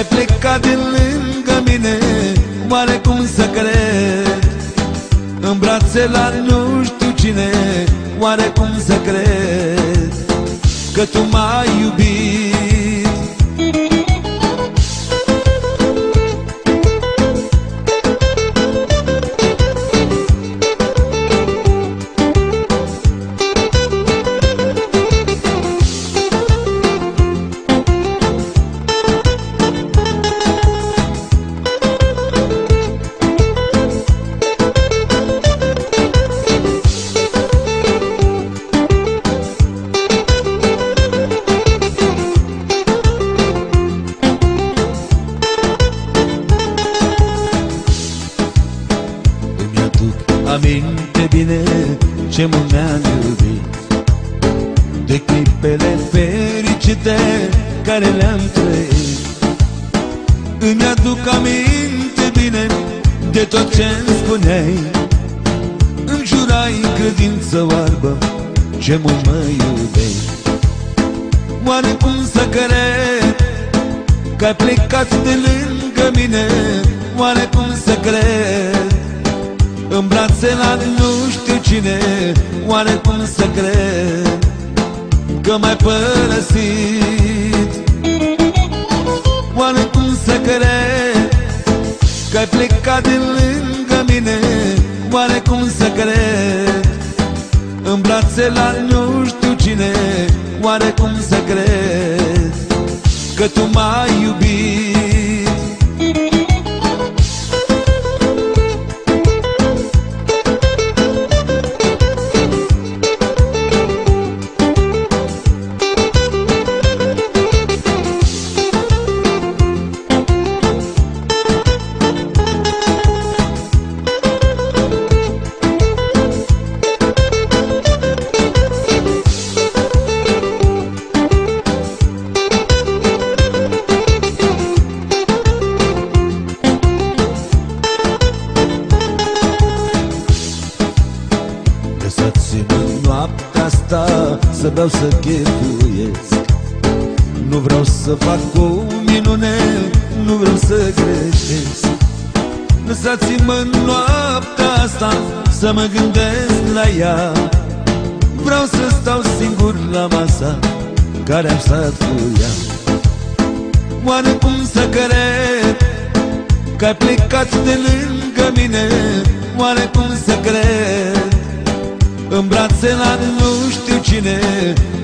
ai plecat de lângă mine Oare cum să cred? În brațe la nu știu cine Oare cum să cred? Că tu m-ai iubit credință oarbă ce mult mă iubei Oare cum să cred Că ai plecat de lângă mine? Oare cum să cred? În brațe la nu știu cine. Oare cum să cred Că m-ai părăsit? Oare cum să cred Că ai plecat de lângă mine? Oare cum să cred? În brațe la nu știu cine Oare cum să cred Că tu m-ai iubit Lăsați-mă noaptea asta Să beau să chefuiesc Nu vreau să fac o minune Nu vreau să greșesc. Lăsați-mă noaptea asta Să mă gândesc la ea. Vreau să stau singur la masa Care am stat cu ea. Oare cum să cred Că ai plecat de lângă mine? Oare cum să cred În brațe la nu știu cine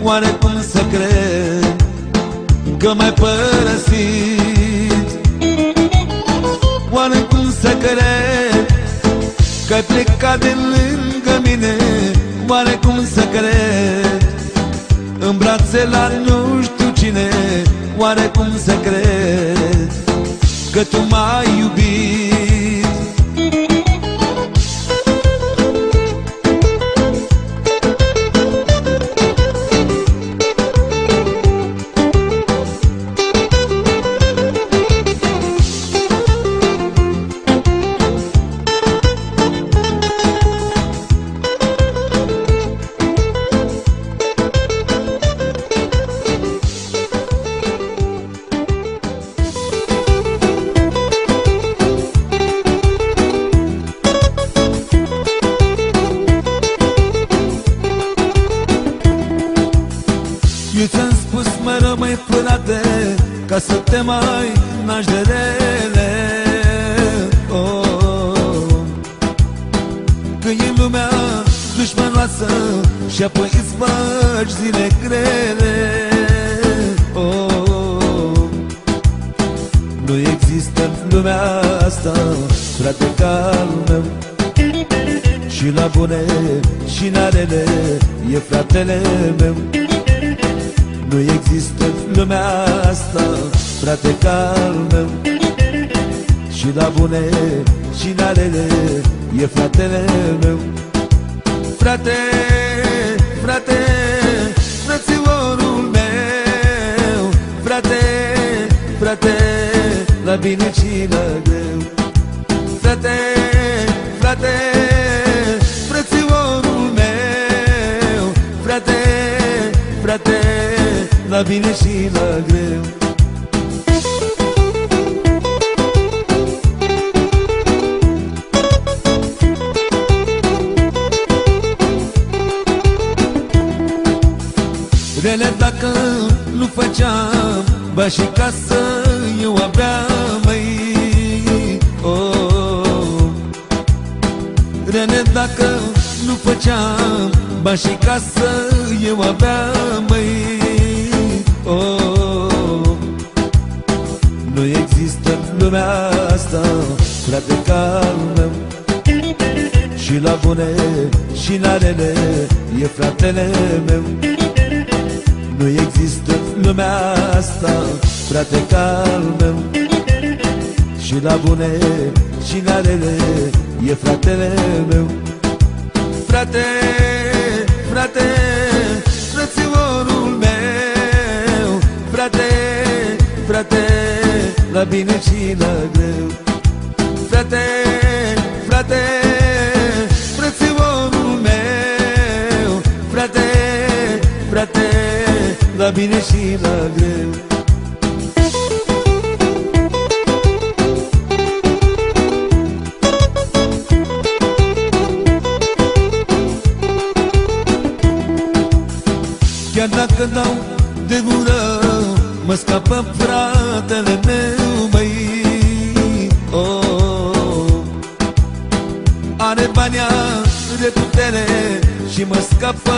Oare cum să cred Că m-ai părăsit? Oare cum să cred Că ai plecat de lângă mine? Oare cum să cred? În brațe la nu știu cine Oare cum să cred Că tu m-ai iubit la bine și la greu. Frate, frate, frățiorul meu. Frate, frate, la bine și la greu. Rele dacă nu făceam Ba și casă eu abia dacă nu făceam Ba și casă eu abia măi. Oh. Nu există în lumea asta Frate ca meu Și la bune și în arele E fratele meu. Nu există lumea asta, frate ca al meu Și la bune și la rele e fratele meu Frate, frate, frățiorul meu. Frate, frate, la bine și la greu. Frate, frate, frățiorul meu. Frate, frate, la bine și la greu Mă scapă fratele meu, băi oh. Are bani, are putere Și mă scapă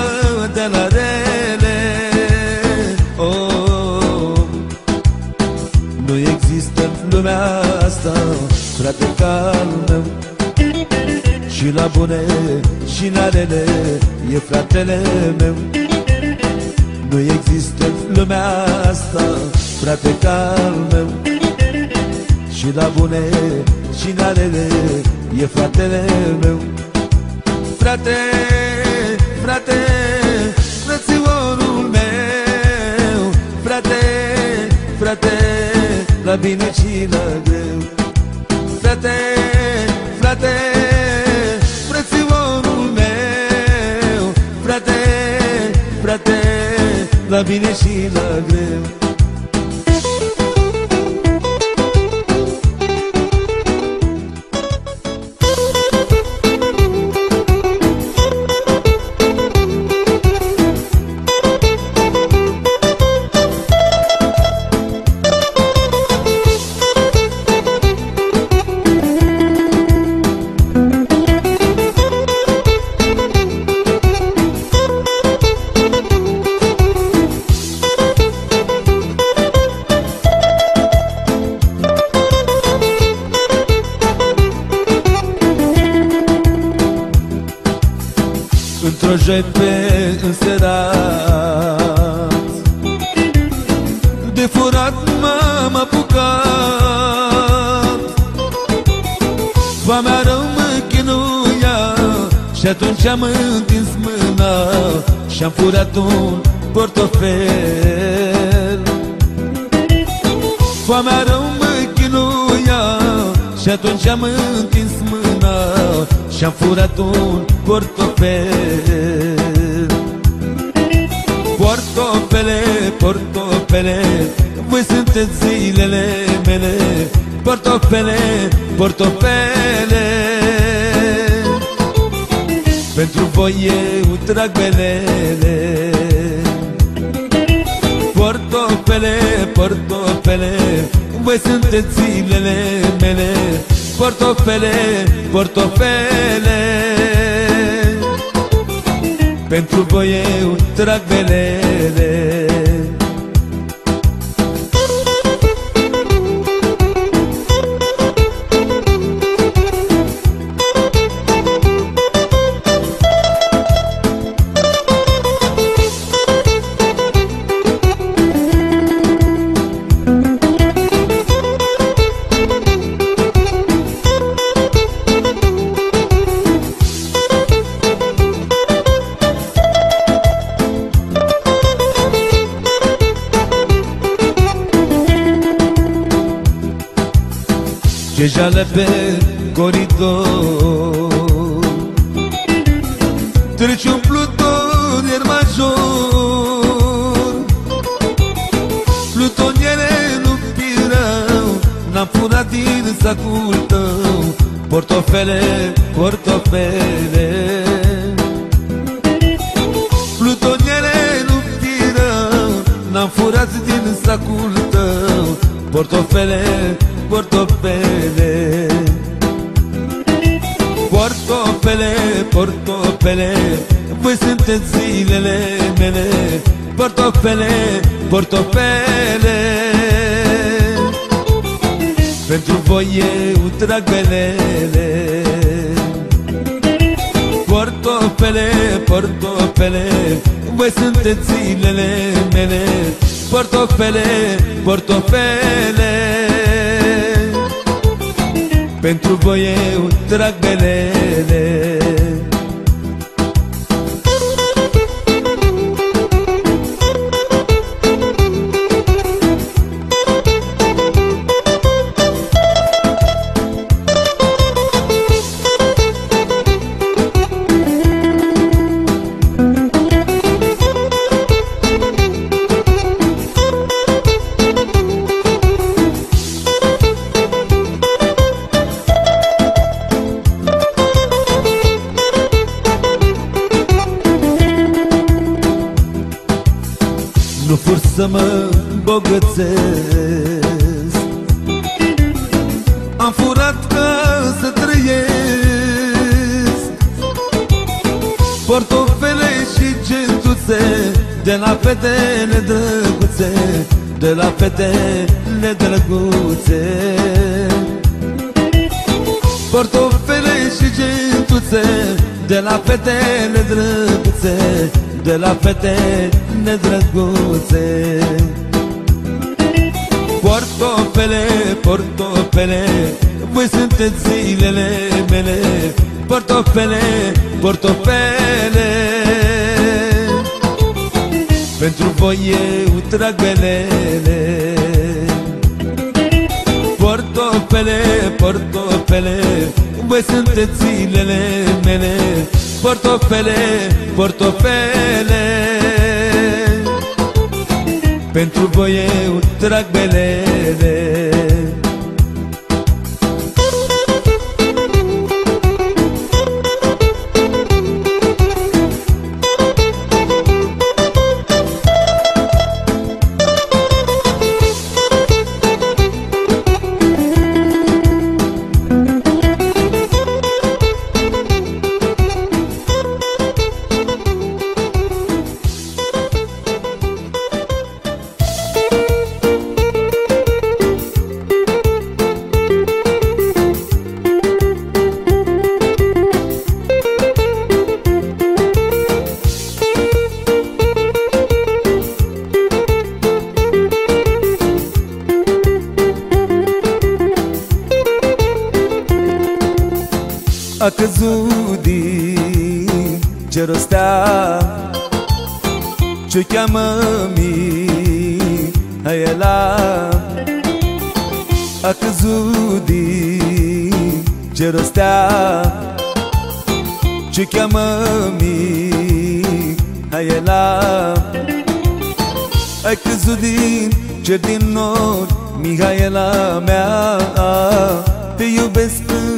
de la rele oh. Nu există în lumea asta Frate ca al meu Și la bune și în arele E fratele meu Nu există în lumea asta Frate ca al meu. Și la bune și în arele E fratele meu. Frate, frate, frățiorul meu. Frate, frate, la bine și la greu. Frate, frate, la bine și la greu Și atunci am întins mâna Și-am furat un portofel. Foamea rău mă chinuia Și atunci am întins mâna Și-am furat un portofel. Portofele, portofele Voi sunteți zilele mele. Portofele, portofele Pentru voi eu trag belele Portofele, portofele Voi sunteți zilele mele. Portofele, portofele Pentru voi eu trag belele jale pe coridor Trece un pluton iar major. Plutoniere nu pirau N-am furat din sacul tău. Portofele, portofele. Plutoniere nu pirau N-am furat din sacul tău. Portofele, portofele Portofele, portofele Voi sunteți zilele mele. Portofele, portofele Pentru voi eu trag belele Portofele, portofele Voi sunteți zilele mele. Portofele, portofele pentru voi e un lele. Să mă bogățesc. Am furat ca să trăiesc. Portofele și gentuțe De la fetele drăguțe De la fetele drăguțe Portofele și gentuțe De la fetele drăguțe De la fetele drăguțe Portofele, portofele Voi sunteți zilele mele. Portofele, portofele. Pentru voi eu trag belele Portofele, portofele Voi sunteți zilele mele? Portofele, portofele Pentru voi eu trag belele a căzut din ce rostea Ce cheamă mi la A căzut din ce rostea Ce cheamă mi la Ai căzut din cer din nor Mihaela mea. Te iubesc în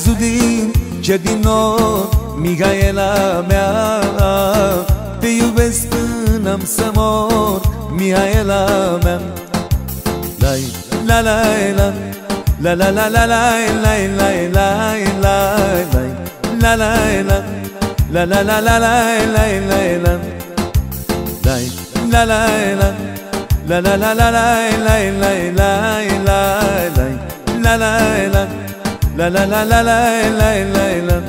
Ai căzut din cer din nor Mihaela mea Te iubesc până am să mor Mihaela mea La la la la la la la la la la la la la la la la La la la la la la la la La la la La la la la la la la la la La la la La la la la la la la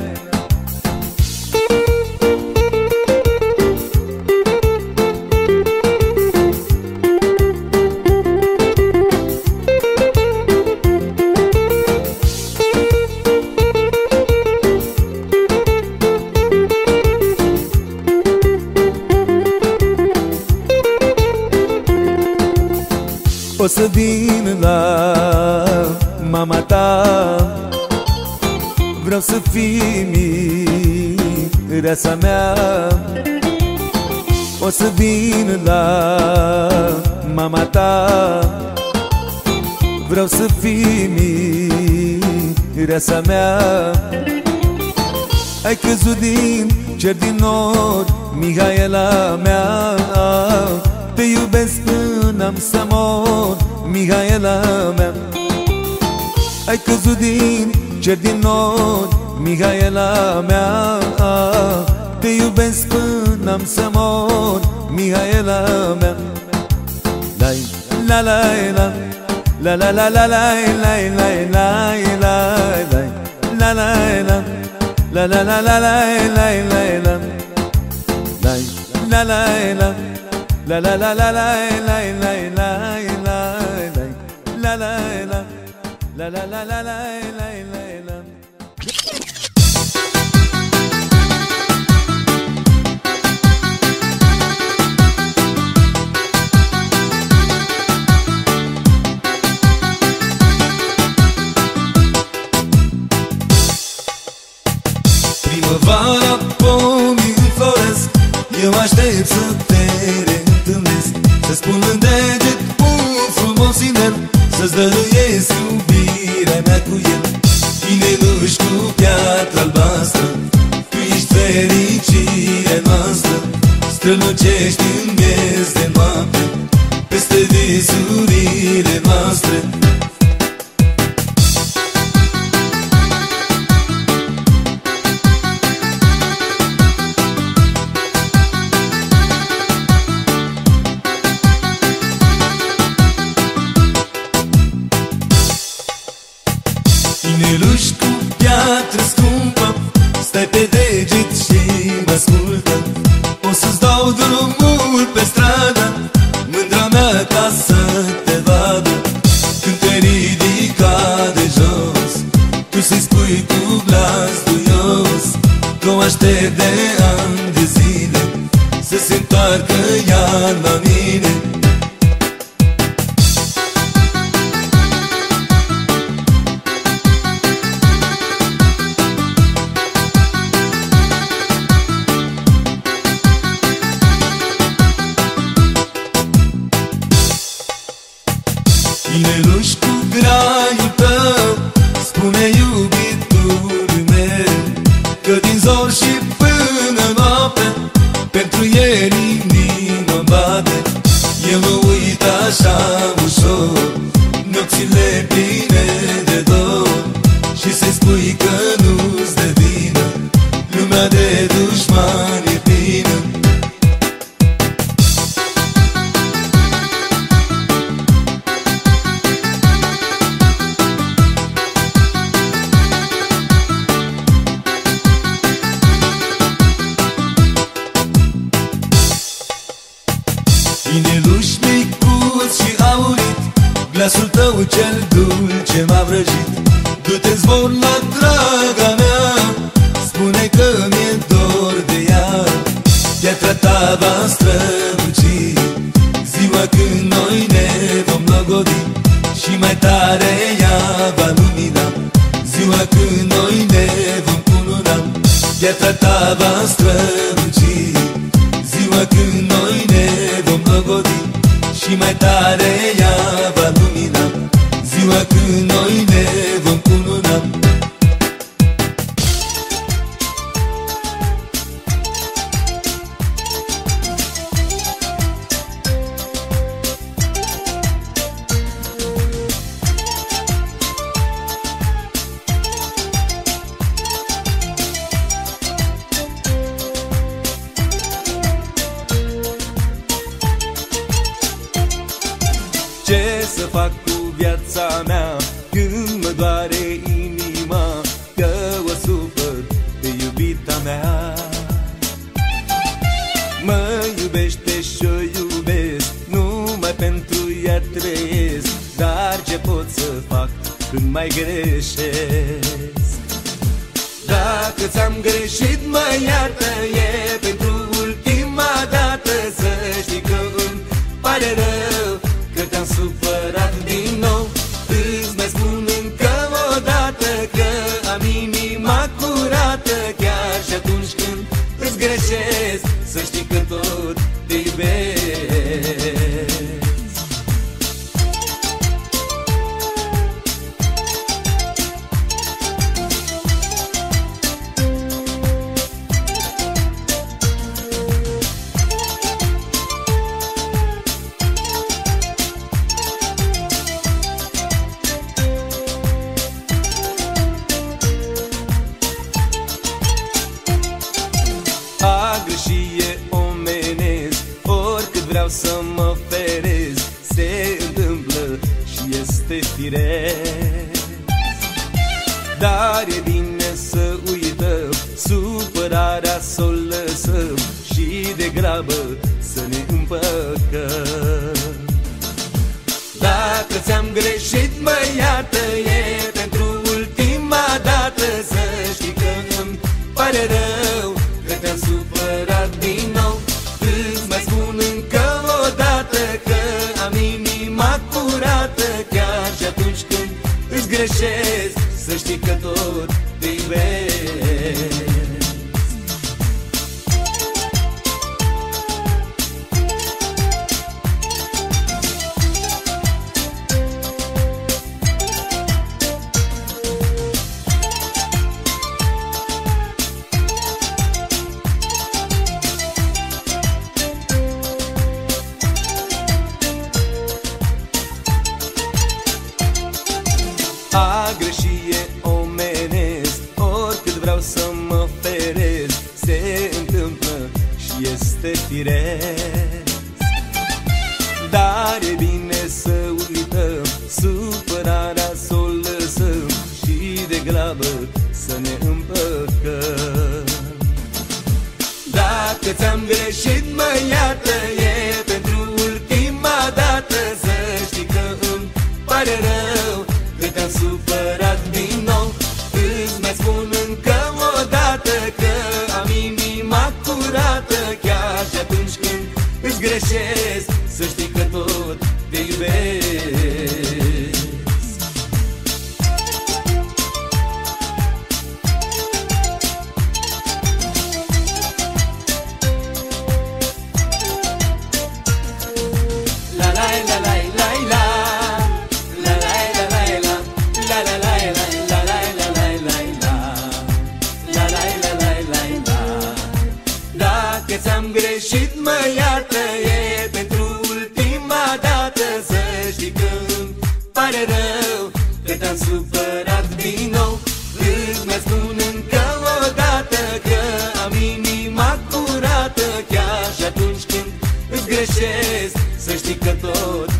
O să vin la mama ta Vreau să fii mireasa mea. O să vin la mama ta. Vreau să fii mireasa mea. Ai căzut din cer din nor, Mihaela mea. Te iubesc până am să mor, Mihaela mea. Ai căzut din cer din nor, Mihaela mea Te iubesc până am să mor, Mihaela mea La la la la la la la la la la la la la la la la La la la la la la la la La la la La la la la la la la la la aștept să te reîntâlnesc Să spun în deget un frumos inel Să-ți dăruiesc iubirea mea cu el. Inelul-și cu piatră albastră Tu ești fericirea noastră. Strălucești în miez de noapte Peste visurile viața mea Când mă doare inima Că o supăr pe iubita mea. Mă iubește și o iubesc Numai pentru ea trăiesc Dar ce pot să fac când mai greșesc? Dacă ți-am greșit mă iartă E pentru ultima dată Să știi că îmi pare rău. firesc Dar e bine să uităm Supărarea să o lăsăm Și degrabă să ne împăcăm. Dacă ți-am greșit, mă iartă greșesc Să știi că tot te iubesc greșit mă ia supărat din nou. Când mai spun încă o dată Că am inima curată Chiar și atunci când îți greșesc Să știi că tot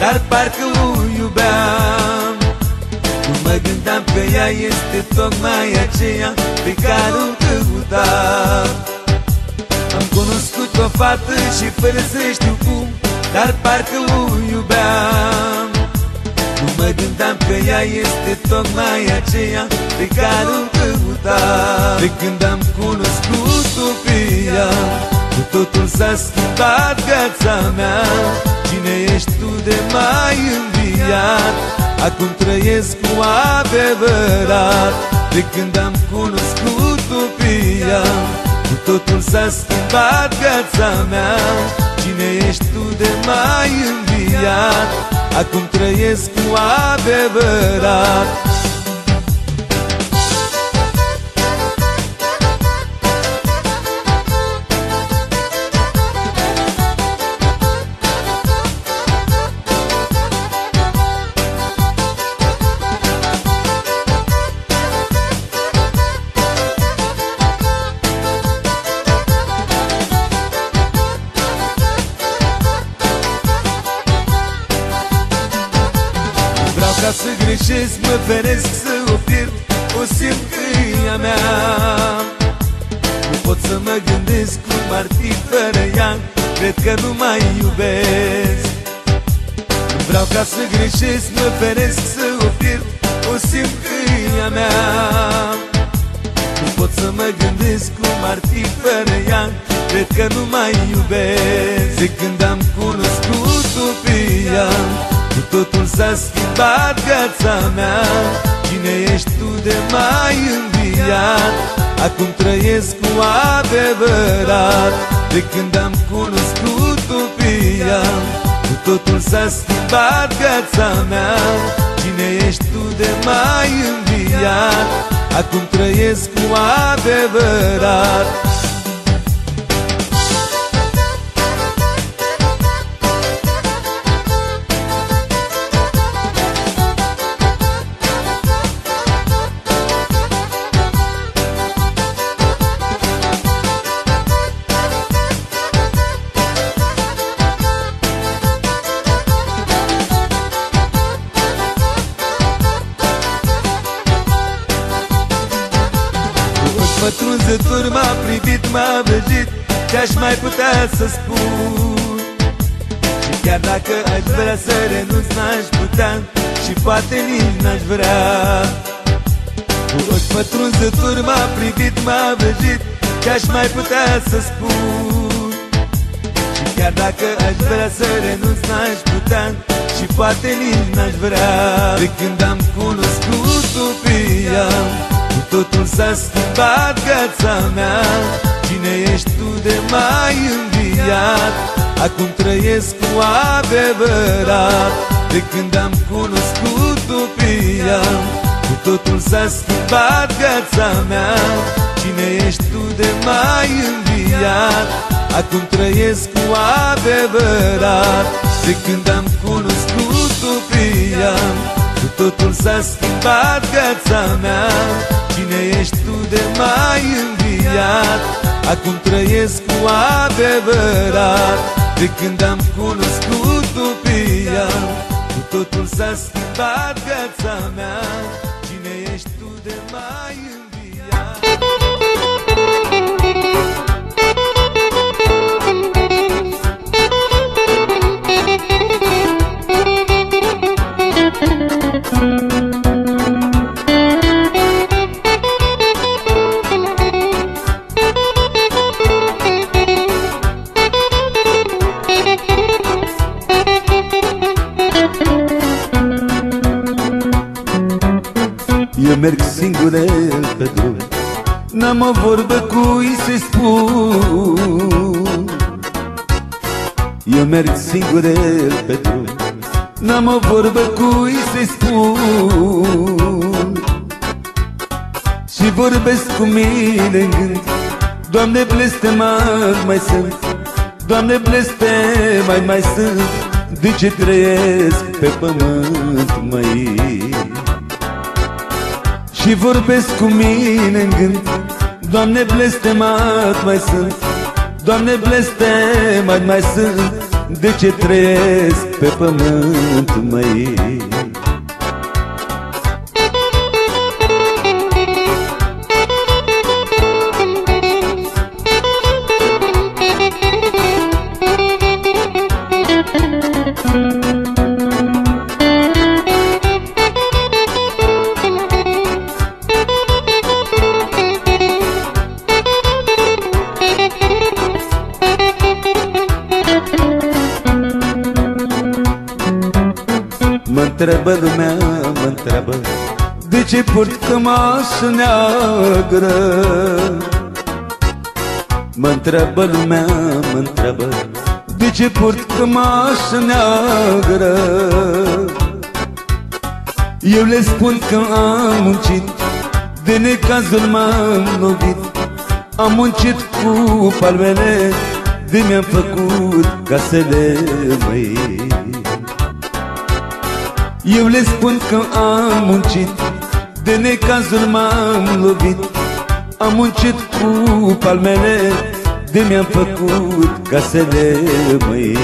Dar parcă o iubeam. Nu mă gândeam că ea este tocmai aceea Pe care o căutam. Am cunoscut o fată și fără să știu cum Dar parcă o iubeam. Nu mă gândeam că ea este tocmai aceea Pe care o căutam. De când am cunoscut-o pe ea cu totul s-a schimbat viața mea Cine ești tu de mai înviat? Acum trăiesc cu adevărat. De când am cunoscut-o pe ea Cu totul s-a schimbat viața mea. Cine ești tu de mai înviat? Acum trăiesc cu adevărat Ca să greșesc, mă feresc să o pierd O simt că e a mea. Nu pot să mă gândesc cum ar fi fără ea Cred că nu mai iubesc. Nu vreau ca să greșesc, mă feresc să o pierd O simt că e a mea. Nu pot să mă gândesc cum ar fi fără ea Cred că nu mai iubesc. De când am cunoscut-o pe ea cu totul s-a schimbat viața mea. Cine ești tu de mai înviat? Acum trăiesc cu adevărat. De când am cunoscut-o pe ea Cu totul s-a schimbat viața mea. Cine ești tu de mai înviat? Acum trăiesc cu adevărat privit, m-a văzit Ce-aș mai putea să spun. Și chiar dacă aș vrea să renunț N-aș putea și poate nici n-aș vrea. Cu ochi pătrunzător m-a privit, m-a văzit Ce-aș mai putea să spun. Și chiar dacă aș vrea să renunț N-aș putea și poate nici n-aș vrea. De când am cunoscut-o pe ea Totul s-a schimbat viața mea. Cine ești tu de mai înviat? Acum trăiesc cu adevărat. De când am cunoscut-o pe ea Cu totul s-a schimbat viața mea. Cine ești tu de mai înviat? Acum trăiesc cu adevărat. De când am cunoscut-o pe ea Cu totul s-a schimbat viața mea. Cine ești tu de mai înviat? Acum trăiesc cu adevărat. De când am cunoscut-o pe ea Cu totul s-a schimbat viața mea. Cine ești tu de mai merg singure pe drum. N-am o vorbă cui să spun Eu merg singure pe drum. N-am o vorbă cui să spun Și vorbesc cu mine în gând. Doamne blestemat mai sunt. Doamne blestemat mai sunt. De ce trăiesc pe pământ mai și vorbesc cu mine în gând. Doamne blestemat mai sunt. Doamne blestemat mai sunt. De ce trăiesc pe pământ, măi? Întreabă lumea, mă întreabă. De ce port cămașă neagră? Mă întreabă lumea, mă întreabă. De ce port cămașă neagră? Eu le spun că am muncit De necazul m-am lovit. Am muncit cu palmele De mi-am făcut casele măi eu le spun că am muncit De necazul m-am lovit. Am muncit cu palmele De mi-am făcut casele, măi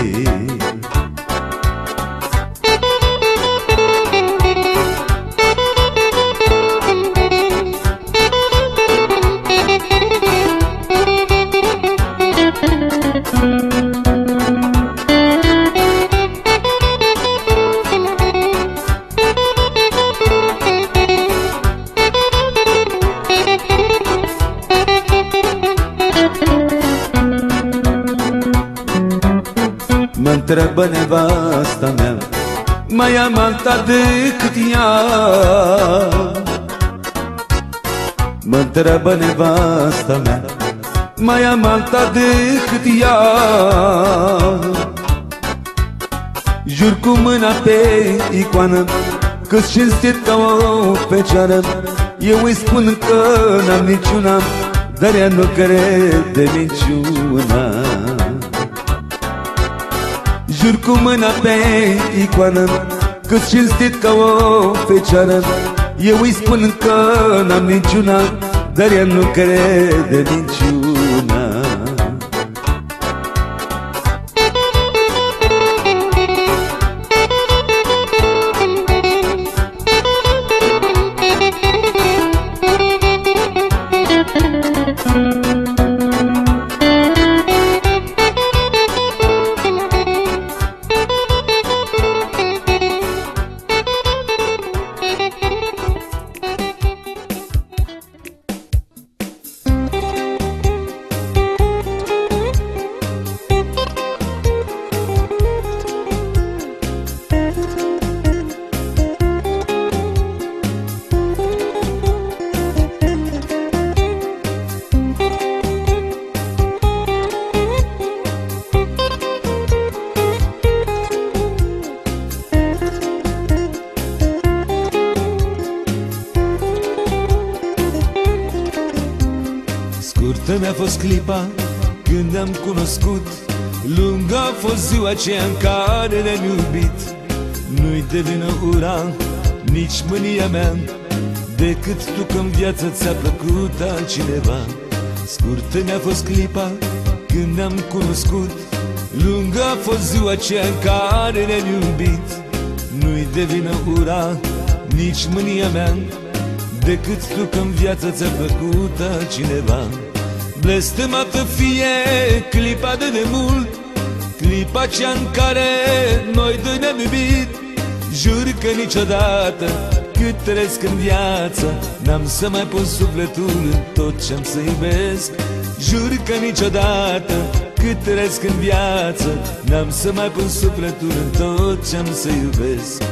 Mă întreabă nevasta mea Mai am alta decât ea. Mă întreabă nevasta mea Mai am alta decât ea. Jur cu mâna pe icoană Că-s cinstit ca o fecioară. Eu îi spun că n-am niciuna Dar ea nu crede niciuna Jur cu mâna pe icoană Că-s cinstit ca o fecioară. Eu îi spun că n-am niciuna Dar ea nu crede niciuna care ne-am iubit Nu-i de vină ura, nici mânia mea Decât tu că-n viață ți-a plăcut altcineva. Scurtă mi-a fost clipa când ne-am cunoscut Lungă a fost ziua aceea în care ne-am iubit. Nu-i de vină ura, nici mânia mea Decât tu că-n viață ți-a plăcut altcineva. Blestemată fie clipa de demult Clipa cea în care noi doi ne-am iubit Jur că niciodată cât trăiesc în viață N-am să mai pun sufletul în tot ce-am să iubesc. Jur că niciodată cât trăiesc în viață N-am să mai pun sufletul în tot ce-am să iubesc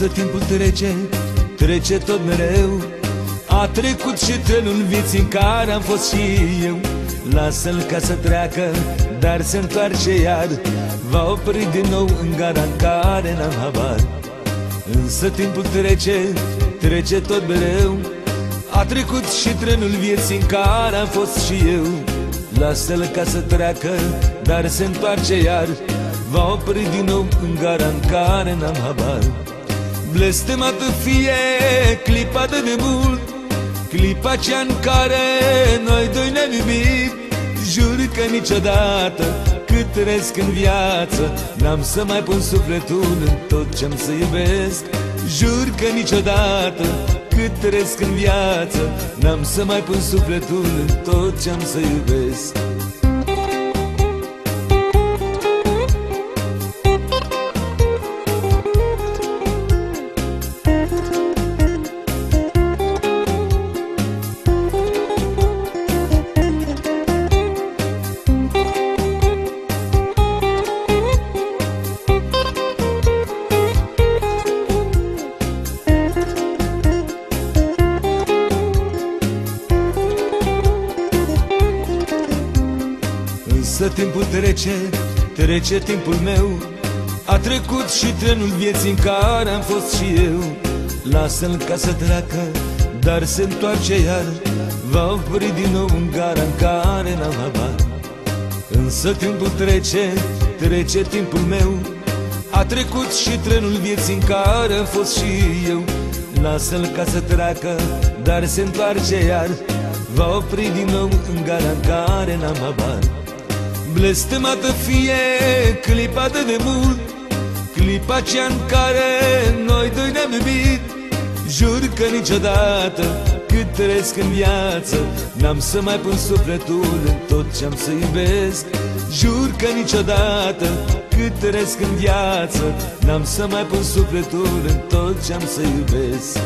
Însă timpul trece, trece tot mereu. A trecut și trenul vieții în care am fost și eu. Lasă-l ca să treacă, dar se întoarce iar. Va opri din nou în gara în care n-am habar. Însă timpul trece, trece tot mereu. A trecut și trenul vieții în care am fost și eu. Lasă-l ca să treacă, dar se întoarce iar. Va opri din nou în gara în care n-am habar Blestemată fie clipa de demult Clipa cea în care noi doi ne-am iubit. Jur că niciodată cât trăiesc în viață N-am să mai pun sufletul în tot ce-am să iubesc. Jur că niciodată cât trăiesc în viață N-am să mai pun sufletul în tot ce-am să iubesc trece, trece timpul meu. A trecut și trenul vieții în care am fost și eu. Lasă-l ca să treacă, dar se întoarce iar. Va opri din nou în gara în care n-am habar Însă timpul trece, trece timpul meu. A trecut și trenul vieții în care am fost și eu. Lasă-l ca să treacă, dar se întoarce iar. Va opri din nou în gara în care n-am habar Blestemată fie clipa de demult Clipa cea în care noi doi ne-am iubit. Jur că niciodată cât trăiesc în viață N-am să mai pun sufletul în tot ce-am să iubesc. Jur că niciodată cât trăiesc în viață N-am să mai pun sufletul în tot ce-am să iubesc